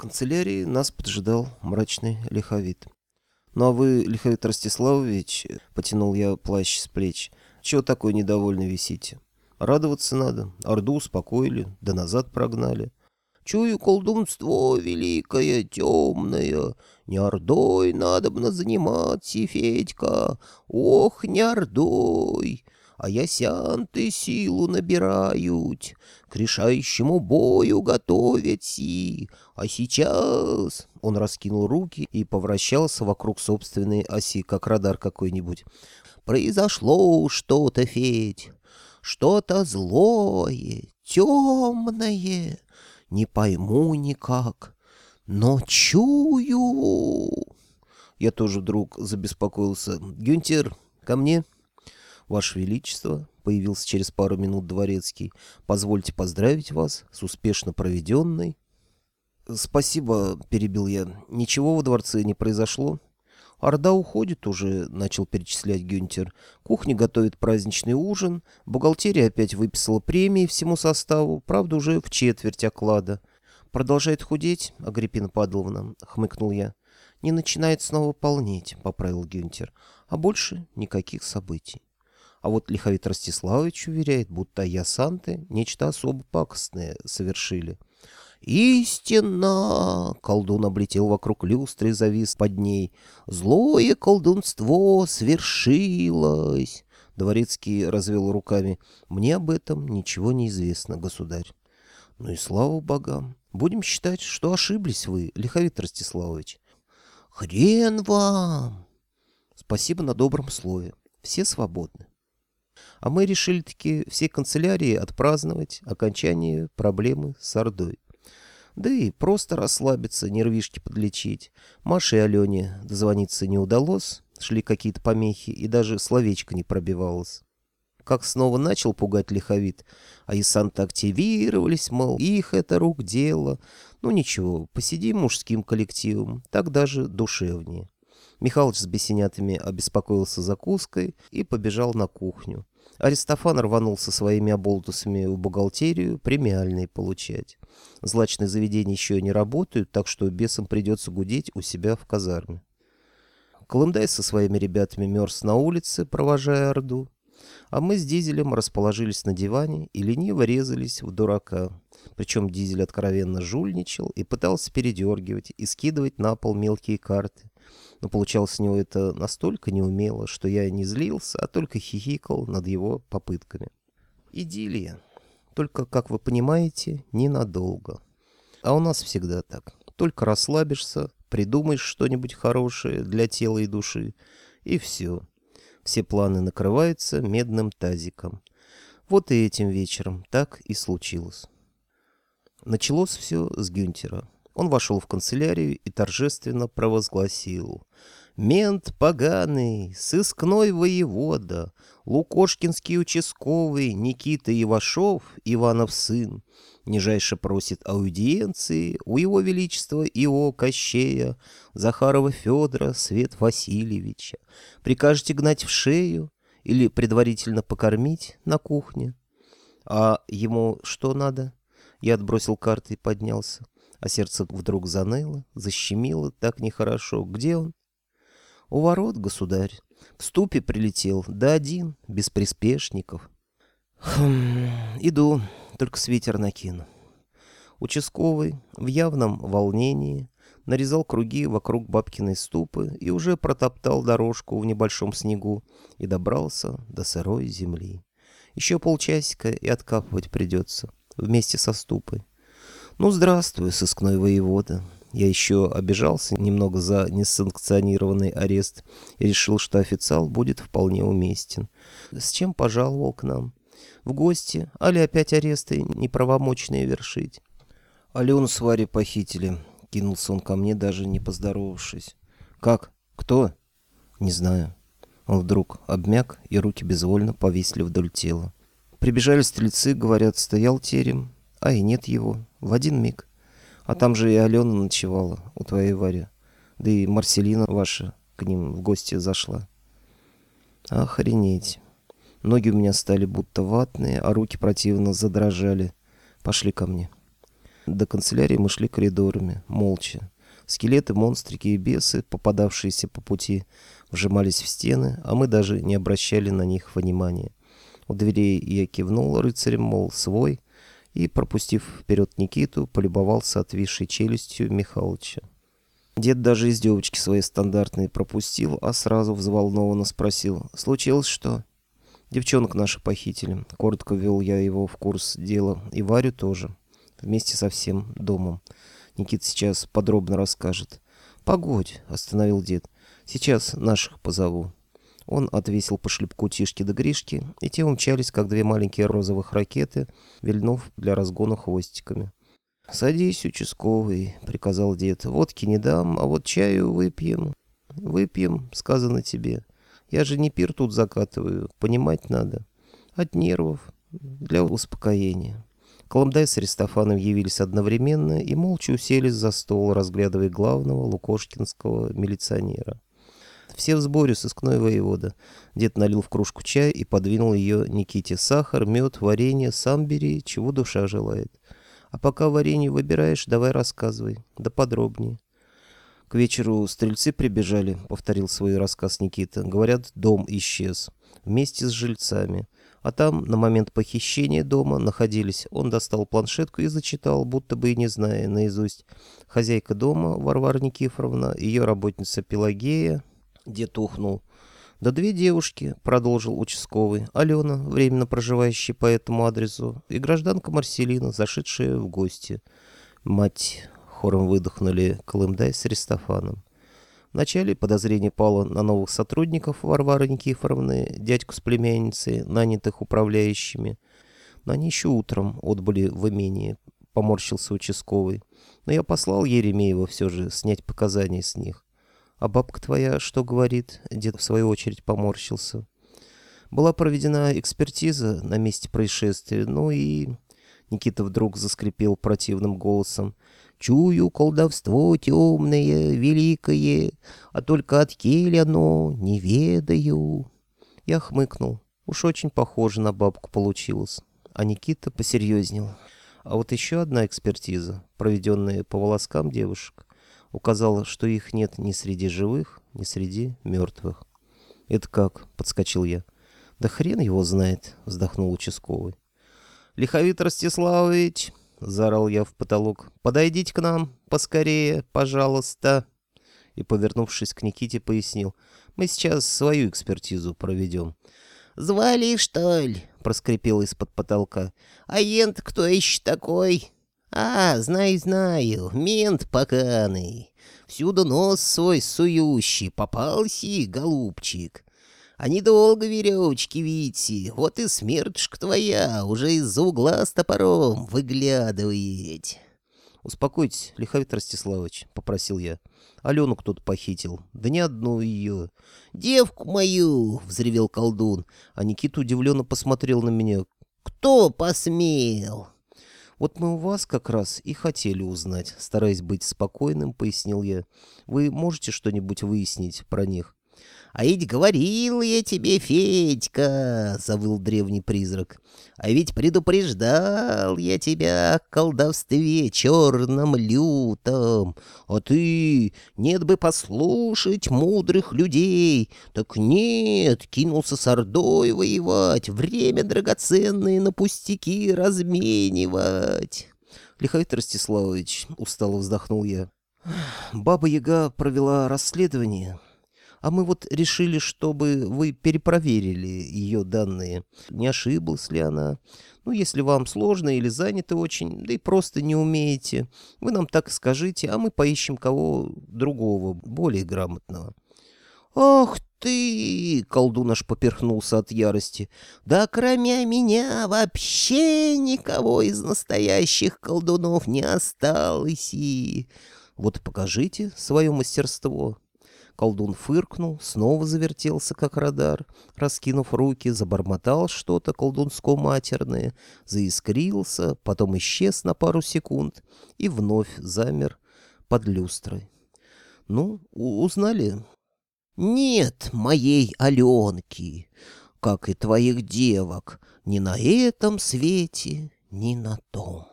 канцелярии нас поджидал мрачный лиховид. «Ну а вы, Лиховит Ростиславович, — потянул я плащ с плеч, — чего такой недовольный висите? Радоваться надо. Орду успокоили, да назад прогнали. Чую колдунство великое, темное. Не ордой надобно заниматься, Федька. Ох, не ордой а ясянты силу набирают, к решающему бою готовят си. А сейчас...» Он раскинул руки и повращался вокруг собственной оси, как радар какой-нибудь. «Произошло что-то, Федь, что-то злое, темное, не пойму никак, но чую...» Я тоже вдруг забеспокоился. «Гюнтер, ко мне?» «Ваше Величество», — появился через пару минут дворецкий, — «позвольте поздравить вас с успешно проведенной». «Спасибо», — перебил я, — «ничего во дворце не произошло». «Орда уходит уже», — начал перечислять Гюнтер. «Кухня готовит праздничный ужин, бухгалтерия опять выписала премии всему составу, правда, уже в четверть оклада». «Продолжает худеть, Агриппина Падловна», — хмыкнул я. «Не начинает снова полнеть», — поправил Гюнтер. «А больше никаких событий». А вот Лиховит Ростиславович уверяет, будто ясанты нечто особо пакостное совершили. «Истинно!» — колдун облетел вокруг люстры и завис под ней. «Злое колдунство свершилось!» Дворецкий развел руками. «Мне об этом ничего не известно, государь». «Ну и слава богам! Будем считать, что ошиблись вы, Лиховит Ростиславович». «Хрен вам!» «Спасибо на добром слове. Все свободны». А мы решили таки всей канцелярии отпраздновать окончание проблемы с Ордой. Да и просто расслабиться, нервишки подлечить. Маше и Алене дозвониться не удалось, шли какие-то помехи, и даже словечко не пробивалось. Как снова начал пугать лиховид, а и санта активировались, мол, их это рук дело. Ну ничего, посидим мужским коллективом, так даже душевнее. Михалыч с бесенятами обеспокоился закуской и побежал на кухню. Аристофан рванул со своими оболтусами в бухгалтерию премиальные получать. Злачные заведения еще не работают, так что бесам придется гудеть у себя в казарме. Колымдай со своими ребятами мерз на улице, провожая Орду. А мы с Дизелем расположились на диване и лениво резались в дурака. Причем Дизель откровенно жульничал и пытался передергивать и скидывать на пол мелкие карты но получалось у него это настолько неумело, что я не злился, а только хихикал над его попытками. Идиллия. Только, как вы понимаете, ненадолго. А у нас всегда так. Только расслабишься, придумаешь что-нибудь хорошее для тела и души, и все. Все планы накрываются медным тазиком. Вот и этим вечером так и случилось. Началось все с Гюнтера. Он вошел в канцелярию и торжественно провозгласил. «Мент поганый, сыскной воевода, Лукошкинский участковый, Никита Ивашов, Иванов сын, нижайше просит аудиенции у его величества Ио Кощея, Захарова Федора, Свет Васильевича. Прикажете гнать в шею или предварительно покормить на кухне? А ему что надо?» Я отбросил карты и поднялся а сердце вдруг заныло, защемило так нехорошо. Где он? У ворот, государь. В ступе прилетел, да один, без приспешников. Хм, иду, только с ветер накину. Участковый, в явном волнении, нарезал круги вокруг бабкиной ступы и уже протоптал дорожку в небольшом снегу и добрался до сырой земли. Еще полчасика и откапывать придется, вместе со ступой. Ну, здравствуй, сыскной воевода. Я еще обижался немного за несанкционированный арест и решил, что официал будет вполне уместен. С чем пожаловал к нам? В гости? Али опять аресты неправомочные вершить? Алену с Варей похитили. Кинулся он ко мне, даже не поздоровавшись. Как? Кто? Не знаю. Он вдруг обмяк, и руки безвольно повисли вдоль тела. Прибежали стрельцы, говорят, стоял терем, а и нет его. В один миг. А там же и Алена ночевала у твоей Вари. Да и Марселина ваша к ним в гости зашла. Охренеть. Ноги у меня стали будто ватные, а руки противно задрожали. Пошли ко мне. До канцелярии мы шли коридорами, молча. Скелеты, монстрики и бесы, попадавшиеся по пути, вжимались в стены, а мы даже не обращали на них внимания. У дверей я кивнул рыцарем, мол, свой, и, пропустив вперед Никиту, полюбовался отвисшей челюстью Михалыча. Дед даже из девочки свои стандартные пропустил, а сразу взволнованно спросил, «Случилось что?» «Девчонок наши похитили». Коротко ввел я его в курс дела, и Варю тоже, вместе со всем домом. Никита сейчас подробно расскажет. «Погодь», — остановил дед, — «сейчас наших позову». Он отвесил по шлепку Тишки до Гришки, и те умчались, как две маленькие розовых ракеты, вильнув для разгона хвостиками. «Садись, участковый», — приказал дед. «Водки не дам, а вот чаю выпьем». «Выпьем», — сказано тебе. «Я же не пир тут закатываю, понимать надо. От нервов, для успокоения». Коломдай с Аристофаном явились одновременно и молча уселись за стол, разглядывая главного лукошкинского милиционера. Все в сборе, сыскной воевода. Дед налил в кружку чай и подвинул ее Никите. Сахар, мед, варенье, сам бери, чего душа желает. А пока варенье выбираешь, давай рассказывай, да подробнее. К вечеру стрельцы прибежали, повторил свой рассказ Никита. Говорят, дом исчез. Вместе с жильцами. А там, на момент похищения дома, находились. Он достал планшетку и зачитал, будто бы и не зная наизусть. Хозяйка дома, Варвара Никифоровна, ее работница Пелагея. Дед ухнул. «Да две девушки», — продолжил участковый. «Алена, временно проживающая по этому адресу, и гражданка Марселина, зашедшая в гости». «Мать!» — хором выдохнули Колымдай с Аристофаном. Вначале подозрение пало на новых сотрудников Варвары Никифоровны, дядьку с племянницей, нанятых управляющими. Но они еще утром отбыли в имение, поморщился участковый. Но я послал Еремеева все же снять показания с них. «А бабка твоя что говорит?» Дед в свою очередь поморщился. Была проведена экспертиза на месте происшествия, ну и... Никита вдруг заскрипел противным голосом. «Чую колдовство темное, великое, а только от кель оно не ведаю». Я хмыкнул. Уж очень похоже на бабку получилось. А Никита посерьезнел. А вот еще одна экспертиза, проведенная по волоскам девушек, указала, что их нет ни среди живых, ни среди мертвых. «Это как?» — подскочил я. «Да хрен его знает», — вздохнул участковый. «Лиховит Ростиславович!» — заорал я в потолок. «Подойдите к нам поскорее, пожалуйста!» И, повернувшись к Никите, пояснил. «Мы сейчас свою экспертизу проведем». «Звали, что ли?» — проскрипел из-под потолка. «А ент кто еще такой?» «А, знаю-знаю, мент поканый. Всюду нос свой сующий, попался, голубчик. А недолго веревочки видите, вот и смертушка твоя уже из-за угла с топором выглядывает». «Успокойтесь, Лиховит Ростиславович», — попросил я. «Алену кто-то похитил. Да не одну ее». «Девку мою!» — взревел колдун. А Никита удивленно посмотрел на меня. «Кто посмел?» «Вот мы у вас как раз и хотели узнать», — стараясь быть спокойным, пояснил я. «Вы можете что-нибудь выяснить про них?» «А ведь говорил я тебе, Федька!» — завыл древний призрак. «А ведь предупреждал я тебя о колдовстве черном лютом. А ты, нет бы послушать мудрых людей, так нет, кинулся с Ордой воевать, время драгоценное на пустяки разменивать». «Лиховит Ростиславович», — устало вздохнул я, — «Баба-Яга провела расследование» а мы вот решили, чтобы вы перепроверили ее данные. Не ошиблась ли она? Ну, если вам сложно или заняты очень, да и просто не умеете, вы нам так и скажите, а мы поищем кого другого, более грамотного». «Ох ты!» — колдун аж поперхнулся от ярости. «Да кроме меня вообще никого из настоящих колдунов не осталось и...» «Вот покажите свое мастерство». Колдун фыркнул, снова завертелся, как радар, раскинув руки, забормотал что-то колдунско-матерное, заискрился, потом исчез на пару секунд и вновь замер под люстрой. «Ну, узнали?» «Нет моей Аленки, как и твоих девок, ни на этом свете, ни на том».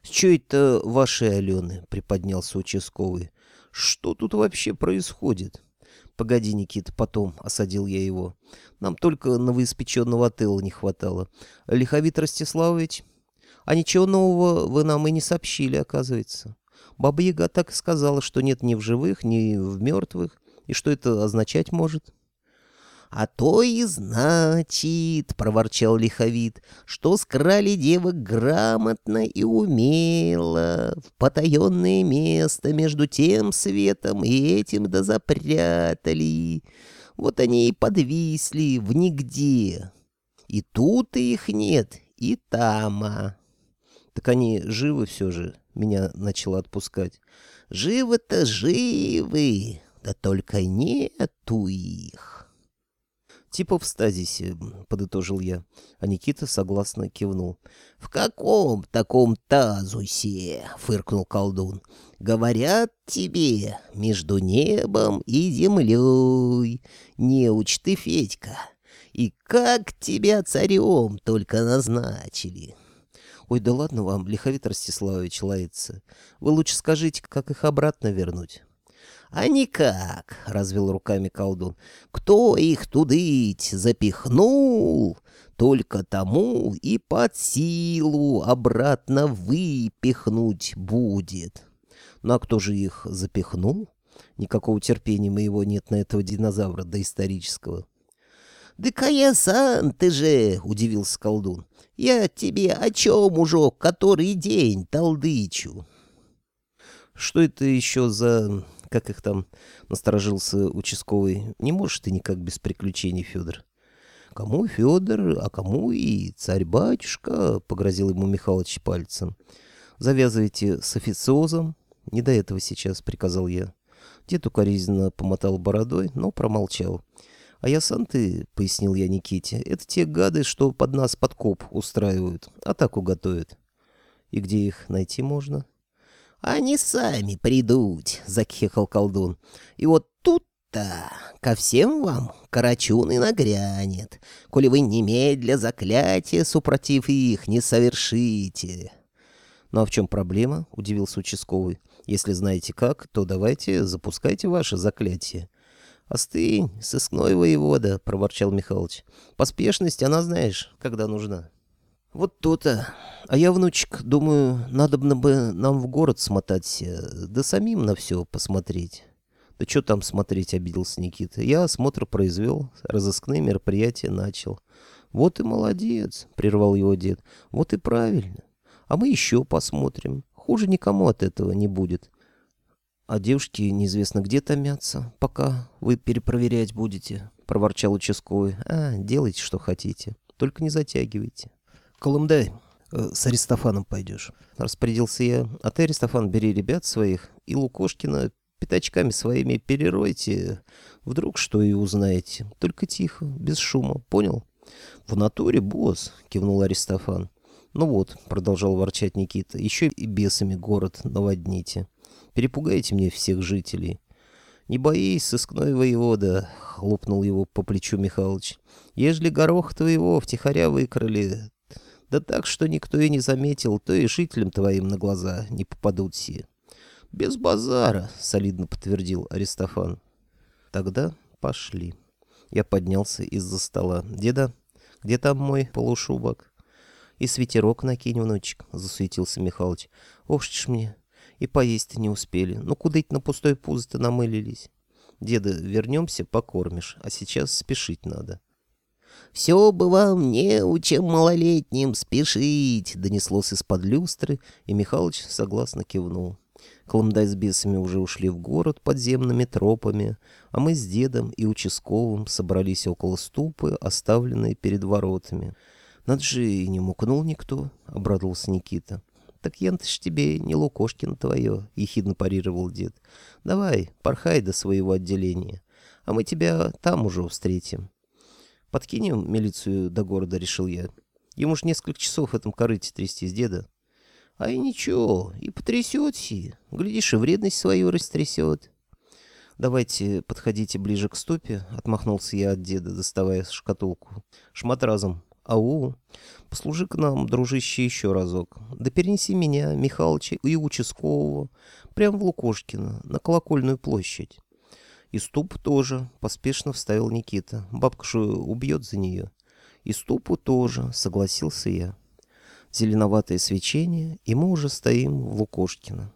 «Чё это ваши Алены?» — приподнялся участковый. «Что тут вообще происходит?» «Погоди, Никита, потом», — осадил я его. «Нам только новоиспеченного отела не хватало. Лиховит Ростиславович, а ничего нового вы нам и не сообщили, оказывается. Баба-яга так и сказала, что нет ни в живых, ни в мертвых, и что это означать может». «А то и значит, — проворчал лиховит, — что скрали девок грамотно и умело, в потаенное место между тем светом и этим да запрятали. Вот они и подвисли в нигде. И тут их нет, и тама». «Так они живы все же?» — меня начало отпускать. «Живы-то живы, да только нету их». «Типа в стазисе», — подытожил я, а Никита согласно кивнул. «В каком таком тазусе?» — фыркнул колдун. «Говорят тебе, между небом и землей. Неуч ты, Федька, и как тебя царем только назначили?» «Ой, да ладно вам, Лиховит Ростиславович лается. Вы лучше скажите, как их обратно вернуть». «А никак», — развел руками колдун. «Кто их тудыть запихнул, только тому и под силу обратно выпихнуть будет». «Ну а кто же их запихнул? Никакого терпения моего нет на этого динозавра доисторического». «Да кая сан ты же!» — удивился колдун. «Я тебе о чем уже который день толдычу?» «Что это еще за как их там, насторожился участковый. Не можешь ты никак без приключений, Федор. Кому Федор, а кому и царь-батюшка, погрозил ему Михалыч пальцем. Завязывайте с официозом. Не до этого сейчас, приказал я. Дед укоризненно помотал бородой, но промолчал. «А я сам ты», — пояснил я Никите, — «это те гады, что под нас подкоп устраивают, атаку готовят». «И где их найти можно?» «Они сами придут», — закхекал колдун. «И вот тут-то ко всем вам карачун и нагрянет, коли вы немедля заклятие, супротив их, не совершите». «Ну а в чем проблема?» — удивился участковый. «Если знаете как, то давайте запускайте ваше заклятие». «Остынь, сыскной воевода», — проворчал Михалыч. «Поспешность, она знаешь, когда нужна». «Вот то-то. А я, внучек, думаю, надо бы нам в город смотаться, да самим на все посмотреть». «Да что там смотреть?» — обиделся Никита. «Я осмотр произвел, разыскные мероприятия начал». «Вот и молодец», — прервал его дед. «Вот и правильно. А мы еще посмотрим. Хуже никому от этого не будет». «А девушки неизвестно где томятся, пока вы перепроверять будете», — проворчал участковый. «А, делайте, что хотите, только не затягивайте». Колымдай, э, с Аристофаном пойдешь. Распорядился я. А ты, Аристофан, бери ребят своих и Лукошкина пятачками своими переройте. Вдруг что и узнаете. Только тихо, без шума. Понял? В натуре, босс, кивнул Аристофан. Ну вот, продолжал ворчать Никита, еще и бесами город наводните. Перепугайте мне всех жителей. «Не боись, сыскной воевода!» — хлопнул его по плечу Михалыч. «Ежели горох твоего втихаря выкрали, да так, что никто и не заметил, то и жителям твоим на глаза не попадут все. Без базара, солидно подтвердил Аристофан. Тогда пошли. Я поднялся из-за стола. Деда, где там мой полушубок? И светерок накинь, внучек, засуетился Михалыч. Ох ж мне, и поесть не успели. Ну куда-то на пустой пузо-то намылились. Деда, вернемся, покормишь, а сейчас спешить надо. «Все бы вам не учим малолетним спешить», — донеслось из-под люстры, и Михалыч согласно кивнул. Колымдай с бесами уже ушли в город подземными тропами, а мы с дедом и участковым собрались около ступы, оставленной перед воротами. «Над же и не мукнул никто», — обрадовался Никита. «Так ян ж тебе не Лукошкин твое», — ехидно парировал дед. «Давай, порхай до своего отделения, а мы тебя там уже встретим». Подкинем милицию до города, решил я. Ему ж несколько часов в этом корыте трясти с деда. А и ничего, и потрясет си. Глядишь, и вредность свою растрясет. «Давайте подходите ближе к ступе», — отмахнулся я от деда, доставая шкатулку. «Шмат разом, Ау, послужи к нам, дружище, еще разок. Да перенеси меня, Михалыча и участкового, прямо в Лукошкино, на Колокольную площадь. И ступ тоже, поспешно вставил Никита. Бабка же убьет за нее. И ступу тоже, согласился я. Зеленоватое свечение, и мы уже стоим в Лукошкино.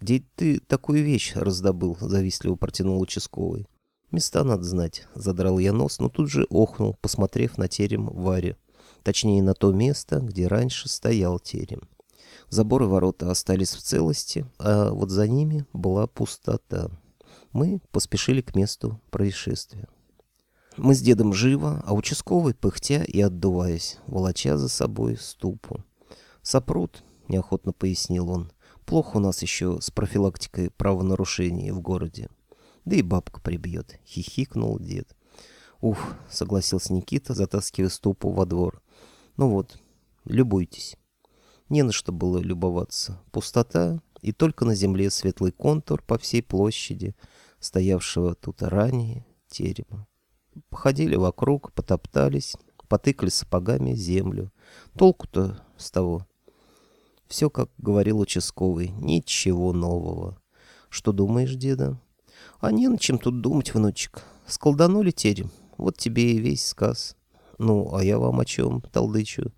«Где ты такую вещь раздобыл?» — завистливо протянул участковый. «Места надо знать», — задрал я нос, но тут же охнул, посмотрев на терем Варе. Точнее, на то место, где раньше стоял терем. Заборы ворота остались в целости, а вот за ними была пустота. Мы поспешили к месту происшествия. Мы с дедом живо, а участковый, пыхтя и отдуваясь, волоча за собой ступу. «Сопрут», — неохотно пояснил он. «Плохо у нас еще с профилактикой правонарушений в городе. Да и бабка прибьет», — хихикнул дед. «Ух», — согласился Никита, затаскивая ступу во двор. «Ну вот, любуйтесь». Не на что было любоваться. Пустота и только на земле светлый контур по всей площади, стоявшего тут ранее терема. Походили вокруг, потоптались, потыкали сапогами землю. Толку-то с того. Все, как говорил участковый, ничего нового. Что думаешь, деда? А не на чем тут думать, внучек. Сколданули терем, вот тебе и весь сказ. Ну, а я вам о чем толдычу?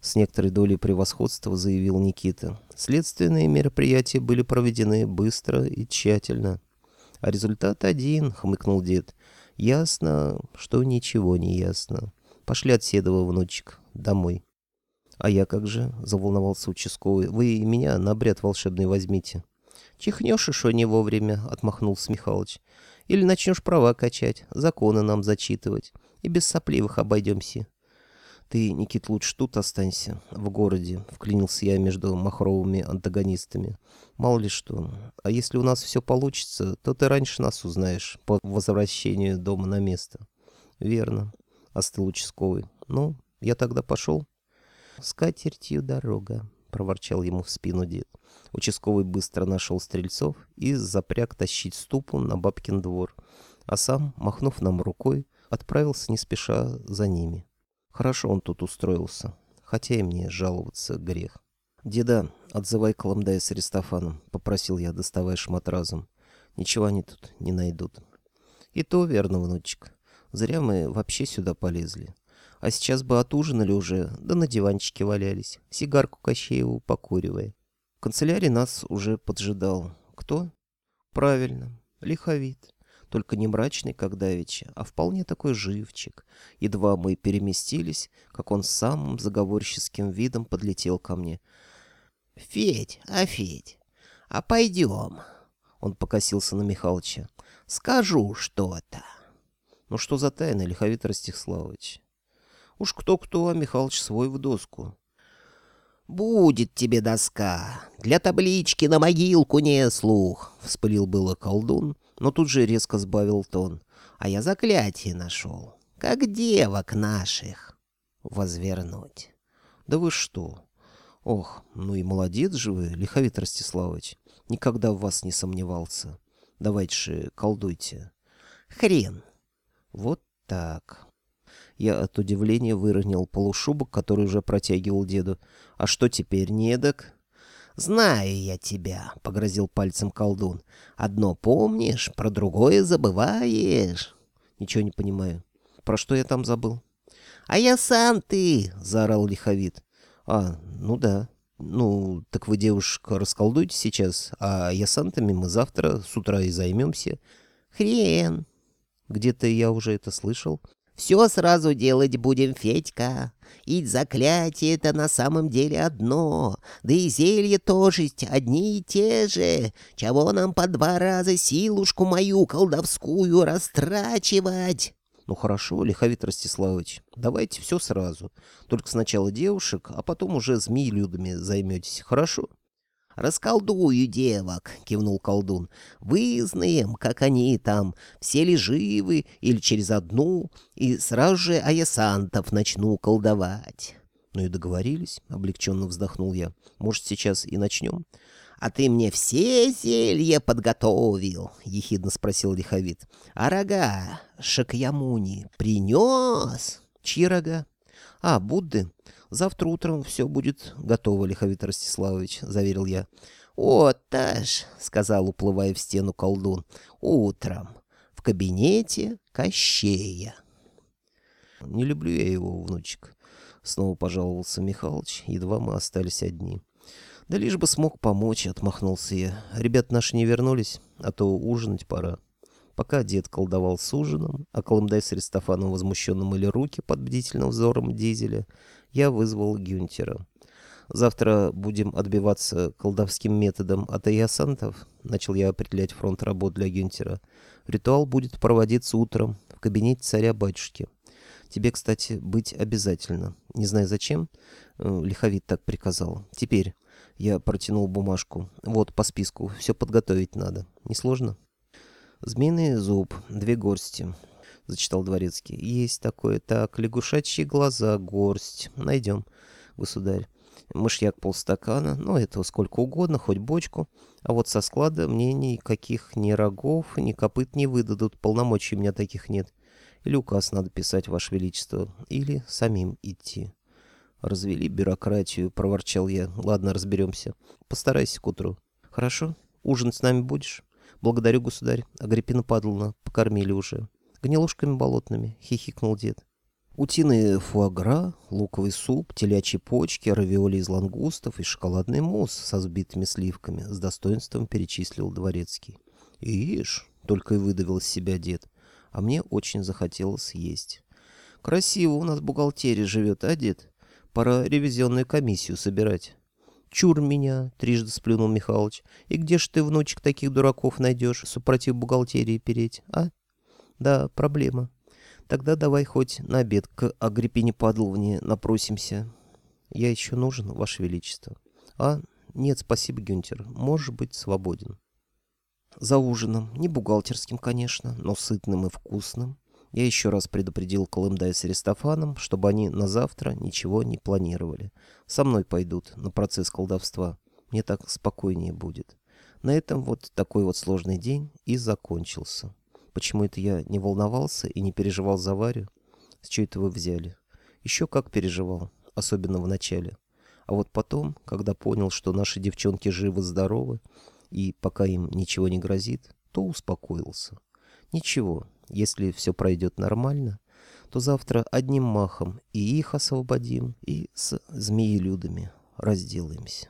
С некоторой долей превосходства заявил Никита. Следственные мероприятия были проведены быстро и тщательно. А результат один, хмыкнул дед. Ясно, что ничего не ясно. Пошли от Седова, внучек, домой. «А я как же?» — заволновался участковый. «Вы меня на обряд волшебный возьмите». «Чихнешь еще не вовремя», — отмахнулся Михалыч. «Или начнешь права качать, законы нам зачитывать, и без сопливых обойдемся». «Ты, Никит, лучше тут останься, в городе», — вклинился я между махровыми антагонистами. «Мало ли что. А если у нас все получится, то ты раньше нас узнаешь по возвращению дома на место». «Верно», — остыл участковый. «Ну, я тогда пошел». «С катертью дорога», — проворчал ему в спину дед. Участковый быстро нашел стрельцов и запряг тащить ступу на бабкин двор, а сам, махнув нам рукой, отправился не спеша за ними. Хорошо он тут устроился, хотя и мне жаловаться грех. «Деда, отзывай Коломдая с Аристофаном», — попросил я, доставая шмат разум. «Ничего они тут не найдут». «И то верно, внучек. Зря мы вообще сюда полезли. А сейчас бы отужинали уже, да на диванчике валялись, сигарку Кощееву покуривая. В канцелярии нас уже поджидал. Кто? Правильно, лиховит. Только не мрачный, как давеча, а вполне такой живчик. Едва мы переместились, как он самым заговорческим видом подлетел ко мне. «Федь, а Федь, а пойдем?» Он покосился на Михалыча. «Скажу что-то». «Ну что за тайна, Лиховит Ростиславович?» Уж кто-кто, а Михалыч свой в доску. «Будет тебе доска. Для таблички на могилку не слух», — вспылил было колдун, но тут же резко сбавил тон. «А я заклятие нашел. Как девок наших. Возвернуть». «Да вы что? Ох, ну и молодец же вы, Лиховит Ростиславович. Никогда в вас не сомневался. Давайте же колдуйте». «Хрен». «Вот так». Я от удивления выронил полушубок, который уже протягивал деду. «А что теперь, недок?» «Знаю я тебя», — погрозил пальцем колдун. «Одно помнишь, про другое забываешь». «Ничего не понимаю. Про что я там забыл?» «А я сам ты!» — заорал лиховид. «А, ну да. Ну, так вы, девушка, расколдуйте сейчас, а я сантами мы завтра с утра и займемся». «Хрен!» «Где-то я уже это слышал». Все сразу делать будем, Федька. И заклятие это на самом деле одно, да и зелья тоже одни и те же. Чего нам по два раза силушку мою колдовскую растрачивать?» «Ну хорошо, Лиховит Ростиславович, давайте все сразу. Только сначала девушек, а потом уже змеи-людами займетесь, хорошо?» «Расколдую девок», — кивнул колдун. «Вызнаем, как они там, все ли живы или через одну, и сразу же аясантов начну колдовать». «Ну и договорились», — облегченно вздохнул я. «Может, сейчас и начнем?» «А ты мне все зелья подготовил?» — ехидно спросил лиховит. «А рога Шакьямуни принес?» «Чьи рога?» «А, Будды? Завтра утром все будет готово, Лиховит Ростиславович», — заверил я. «О, Таш», — сказал, уплывая в стену колдун, — «утром в кабинете Кощея». «Не люблю я его, внучек», — снова пожаловался Михалыч, едва мы остались одни. «Да лишь бы смог помочь», — отмахнулся я. «Ребят наши не вернулись, а то ужинать пора». Пока дед колдовал с ужином, а Колымдай с Аристофаном возмущенно мыли руки под бдительным взором дизеля, я вызвал Гюнтера. «Завтра будем отбиваться колдовским методом от аясантов», — начал я определять фронт работ для Гюнтера. «Ритуал будет проводиться утром в кабинете царя-батюшки. Тебе, кстати, быть обязательно. Не знаю зачем, э, лиховит так приказал. Теперь я протянул бумажку. Вот, по списку, все подготовить надо. Несложно?» «Змеиный зуб, две горсти», — зачитал дворецкий. «Есть такое. Так, лягушачьи глаза, горсть. Найдем, государь. Мышьяк полстакана, ну, этого сколько угодно, хоть бочку. А вот со склада мне никаких ни рогов, ни копыт не выдадут, полномочий у меня таких нет. Или указ надо писать, Ваше Величество, или самим идти». «Развели бюрократию», — проворчал я. «Ладно, разберемся. Постарайся к утру». «Хорошо? Ужин с нами будешь?» «Благодарю, государь. Агриппина Падловна, покормили уже. Гнилушками болотными», — хихикнул дед. Утиные фуагра, луковый суп, телячьи почки, равиоли из лангустов и шоколадный мусс со сбитыми сливками с достоинством перечислил дворецкий. «Ишь!» — только и выдавил из себя дед. А мне очень захотелось есть. «Красиво у нас бухгалтерия живет, а, дед? Пора ревизионную комиссию собирать». «Чур меня!» — трижды сплюнул Михалыч. «И где ж ты, внучек, таких дураков найдешь, супротив бухгалтерии переть, а?» «Да, проблема. Тогда давай хоть на обед к Агриппине Падловне напросимся. Я еще нужен, Ваше Величество». «А? Нет, спасибо, Гюнтер. Можешь быть свободен». За ужином, не бухгалтерским, конечно, но сытным и вкусным, я еще раз предупредил Колымдая с Аристофаном, чтобы они на завтра ничего не планировали. Со мной пойдут на процесс колдовства. Мне так спокойнее будет. На этом вот такой вот сложный день и закончился. Почему это я не волновался и не переживал за Варю? С чего это вы взяли? Еще как переживал, особенно в начале. А вот потом, когда понял, что наши девчонки живы-здоровы, и пока им ничего не грозит, то успокоился. Ничего, если все пройдет нормально, то завтра одним махом и их освободим, и с змеелюдами разделаемся.